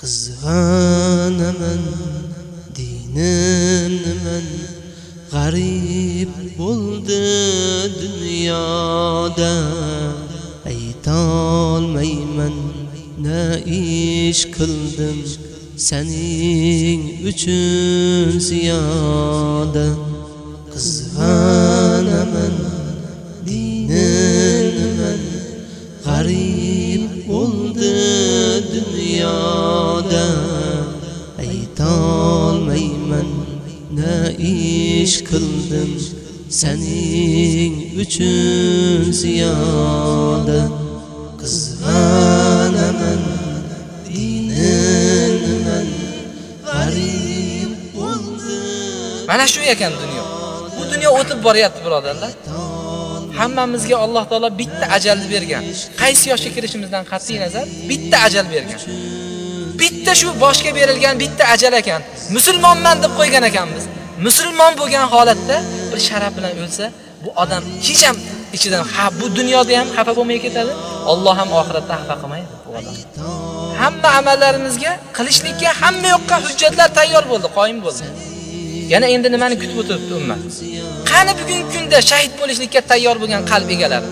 qizg'anaman dinimniman g'arib bo'ldi dunyoda aytolmayman na ish qildim sening uchun ziyoda. Qizg'anaman dinimniman ish qildim sening uchun ziyoda. Qizg'anaman dinimdan g'arib bo'ldim. Mana shu ekan dunyo. Bu dunyo o'tib boryapti birodarlar. Hammamizga alloh taolo bitta ajalni bergan. Qaysi yoshga kirishimizdan qat'iy nazar? Bitta ajal bergan. Bitta shu boshga berilgan bitta ajal ekan. Musulmonman deb qo'ygan ekanmiz. Musulmon bo'lgan holatda bir sharaf bilan o'lsa bu odam hech ham ichidan ha bu dunyoda ham xafa bo'lmay ketadi Alloh ham oxiratda xafa qilmaydi bu odam. Hamma amallarimizga qilishlikka hamma yoqqa hujjatlar tayyor bo'ldi qoyim bo'ldi. Yana endi nimani kutib o'tiribdi ummat qani bugungi kunda shahid bo'lishlikka tayyor bo'lgan qalb egalari?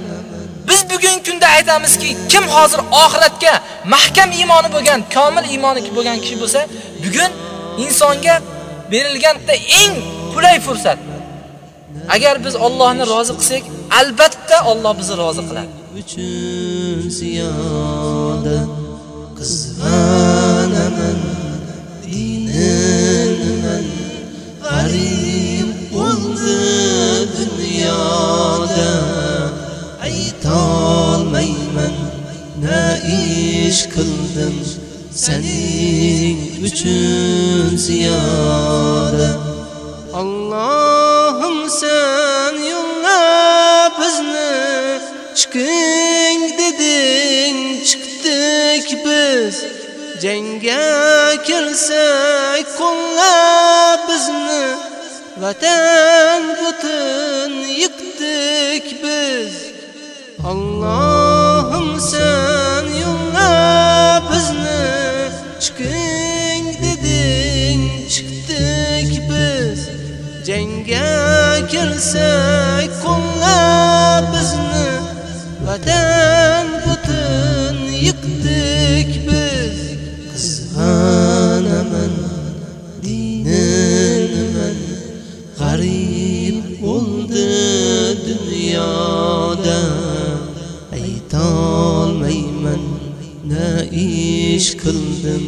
Biz bugungi kunda aytamizki kim hozir oxiratga mahkam iymoni bo'lgan komil iymoni bo'lgan kishi bo'lsa bugun insonga berilganda eng qulay fursat. Agar biz Allohni rozi qilsak albatta Alloh bizni rozi qiladi. Uchun ziyoda qizg'anaman dinimniman g'arib bo'ldi dunyoda aytolmayman na ish qildim. Sening uchun ziyoda Allohim sen yo'lla bizni. Chiqing deding chiqdik biz. Jangga kirsak qo'lla bizni. Vatan butun yıktık biz. Allah'ım jangga kirsak qo'llab bizni vatan butun yiqdik biz. Qizg'anaman dinimniman g'arib bo'ldi dunyoda. Aytolmayman na ish qildim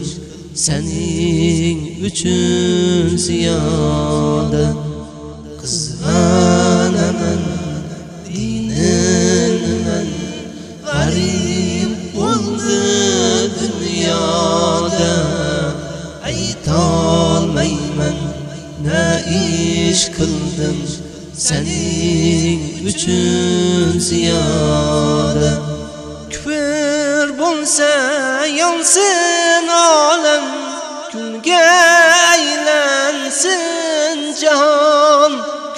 sening uchun ziyoda qizg'anaman dinimdan g'arib bo'ldi dunyoda aytolmayman na ish qildim sening uchun ziyoda kufr bo'lsa yonsin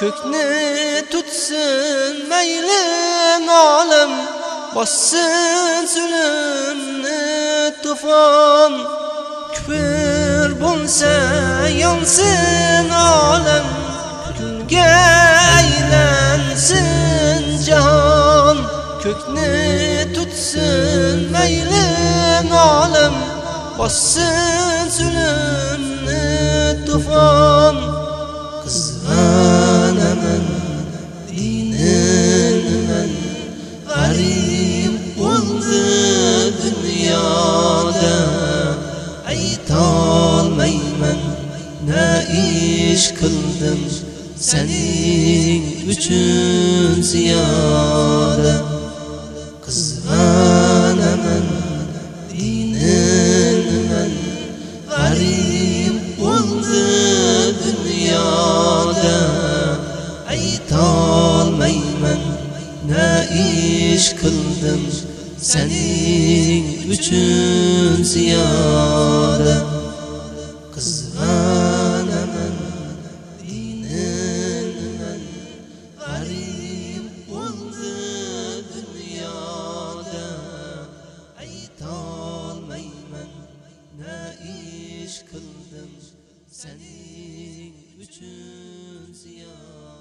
ko'kni tutsin mayli olam bossin zulmni tufon kufr bo'lsa yonsin olam kulga aylansin jahon ko'kni tutsin mayli olam bossin qildim sening uchun ziyoda qizg'anaman dinimniman g'arib bo'ldi dunyoda aytolmayman na ish qildim sening uchun ziyoda senin için ziyan